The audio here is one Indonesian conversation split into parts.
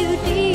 you deep.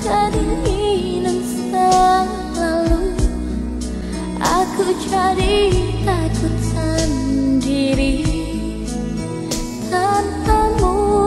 Kedinginan selalu. Aku jadi takut sendiri. Tanpamu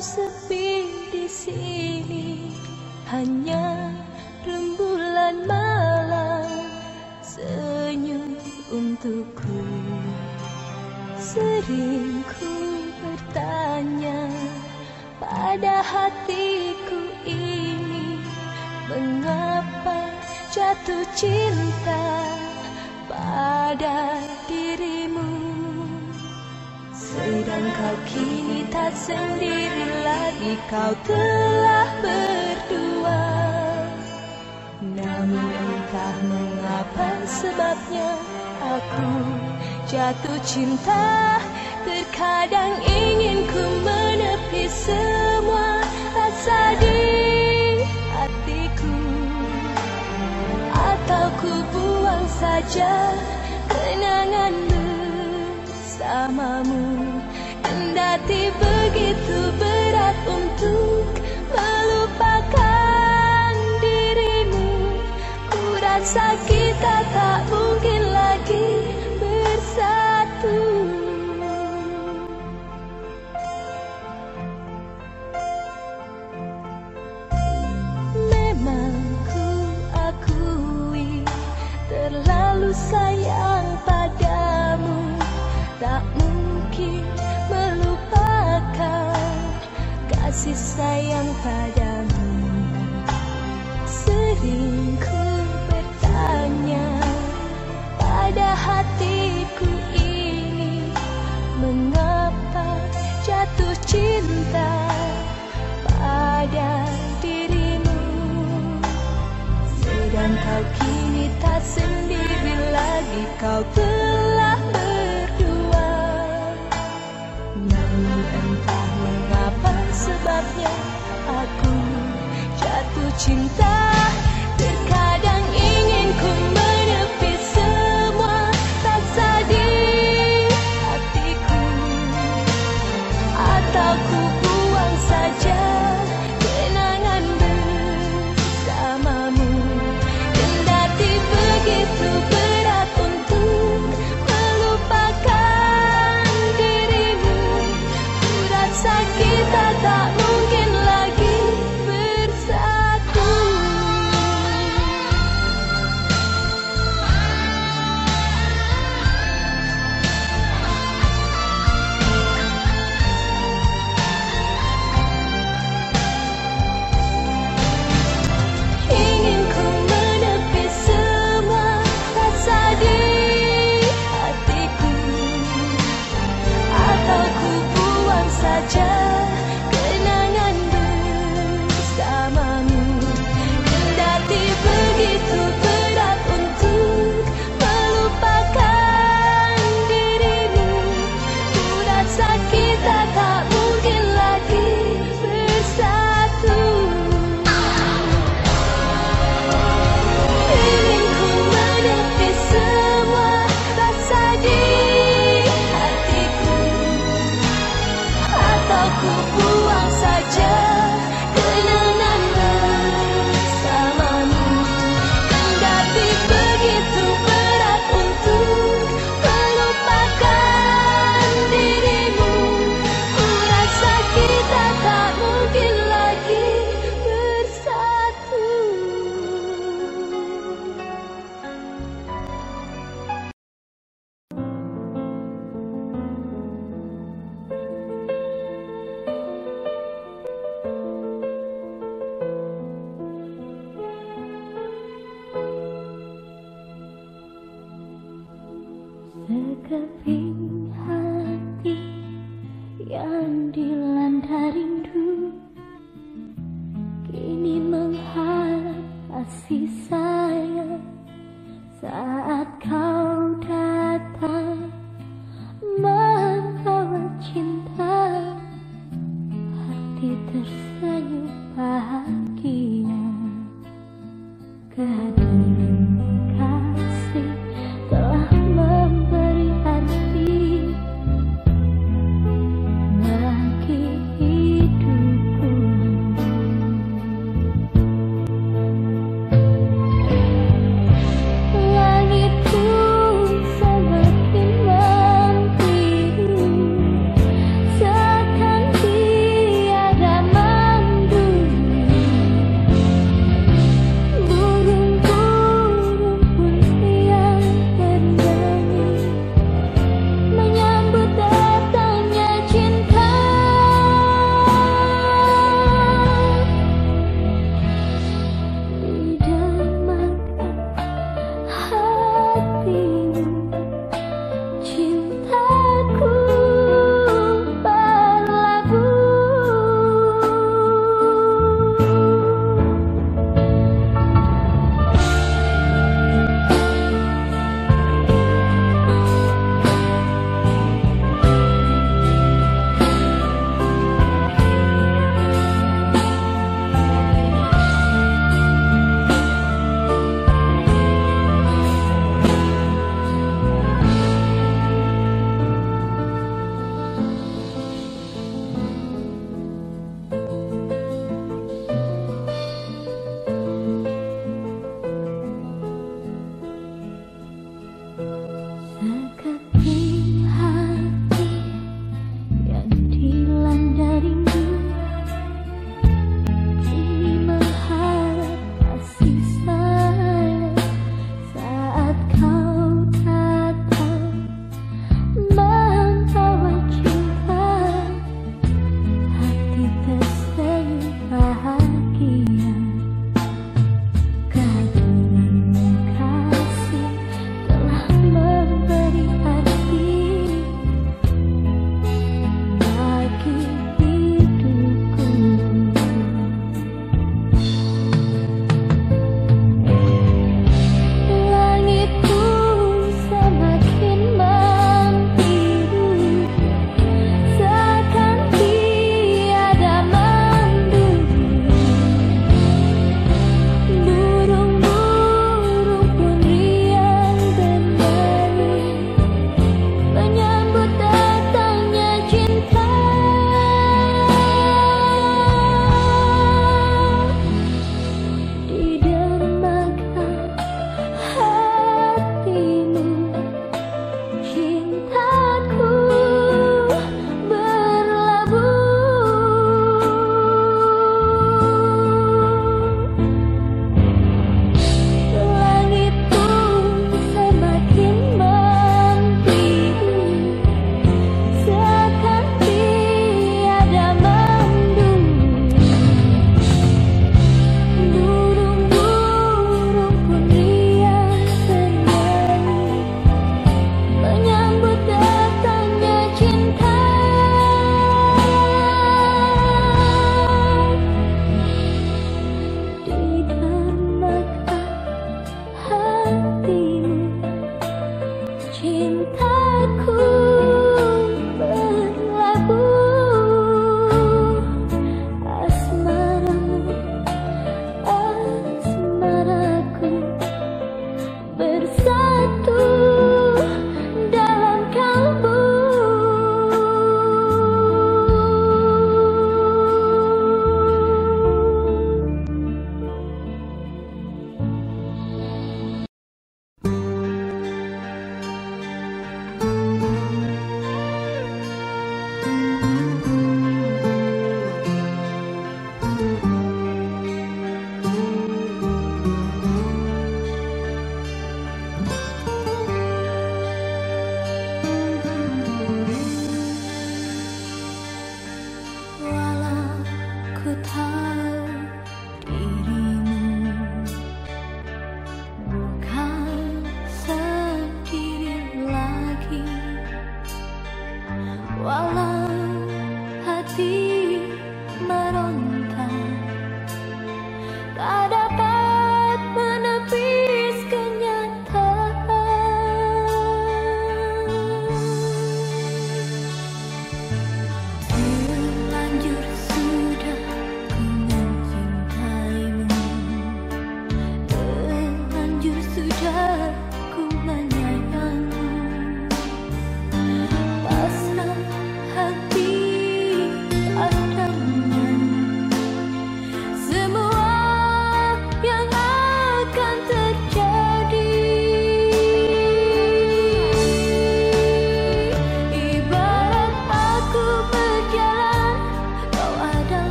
是 kau telah berdua. Namun entah mengapa sebabnya aku jatuh cinta. Terkadang ingin ku menepi semua rasa di hatiku. Atau ku buang saja kenangan bersamamu Kendati begitu berdua untuk melupakan dirimu. Ku rasa kita tak kasih sayang padamu. Sering ku bertanya pada hatiku ini Mengapa jatuh cinta pada dirimu? Sedang kau kini tak sendiri lagi kau telah saatnya aku jatuh cinta.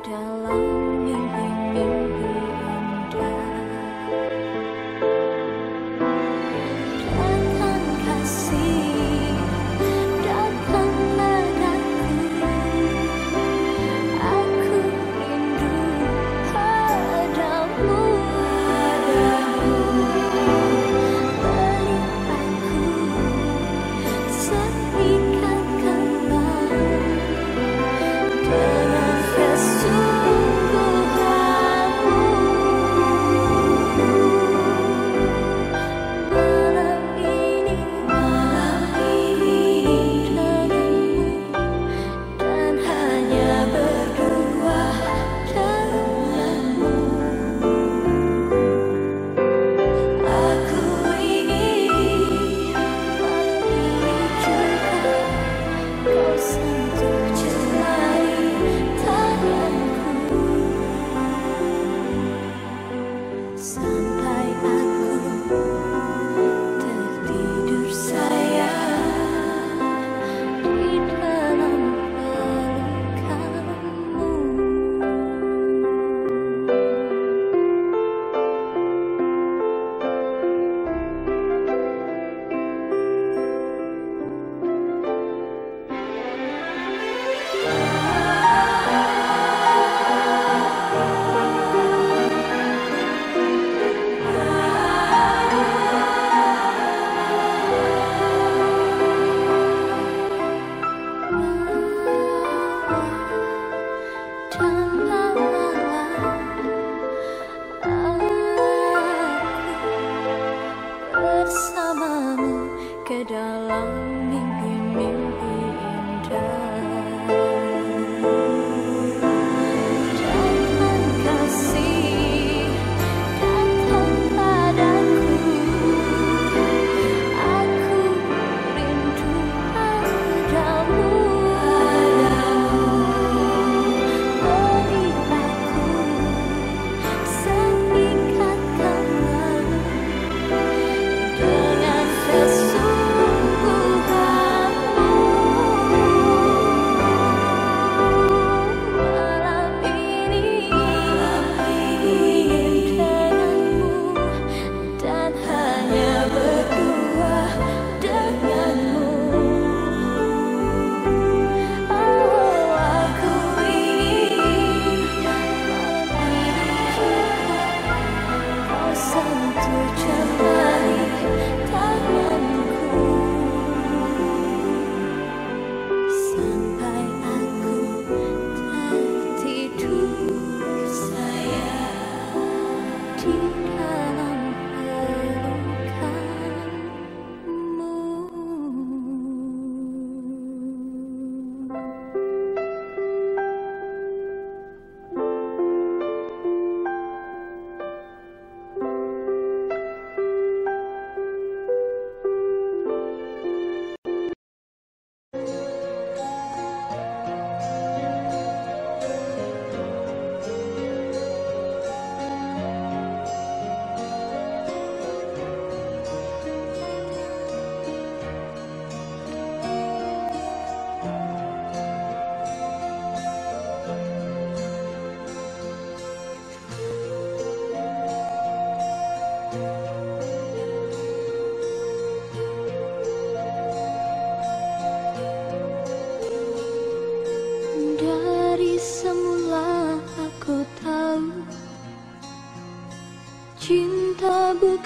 dalam mimpi.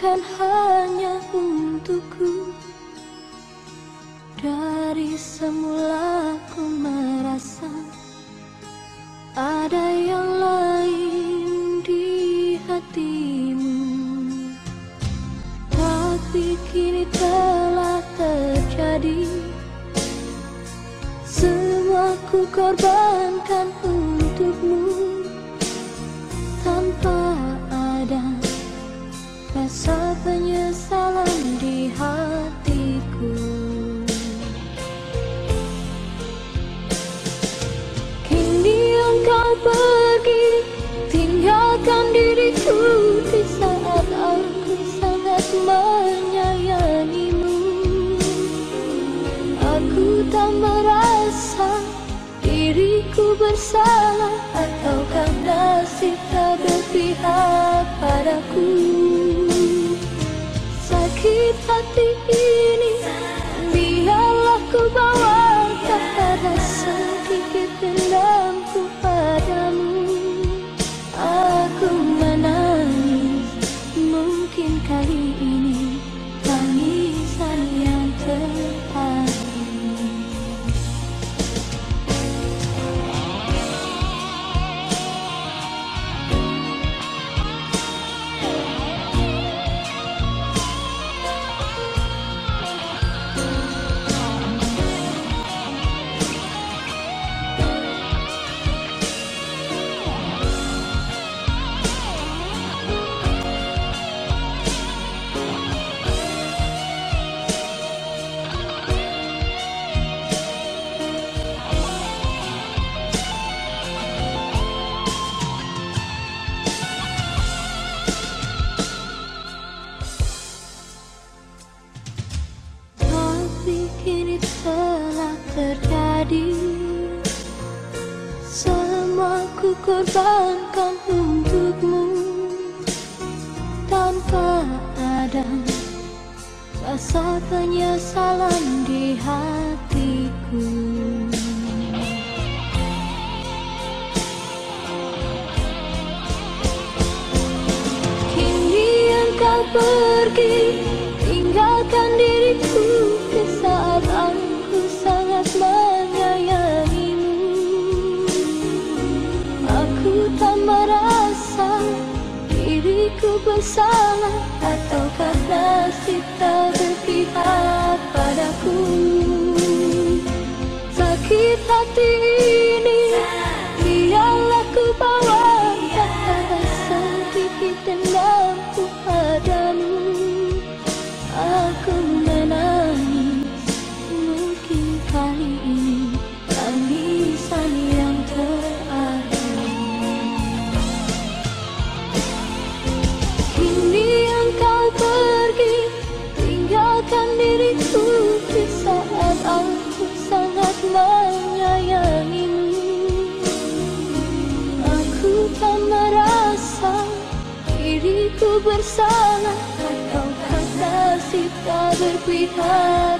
Cinta bukan Oh. Diriku bersalah Atau nasib tak berpihak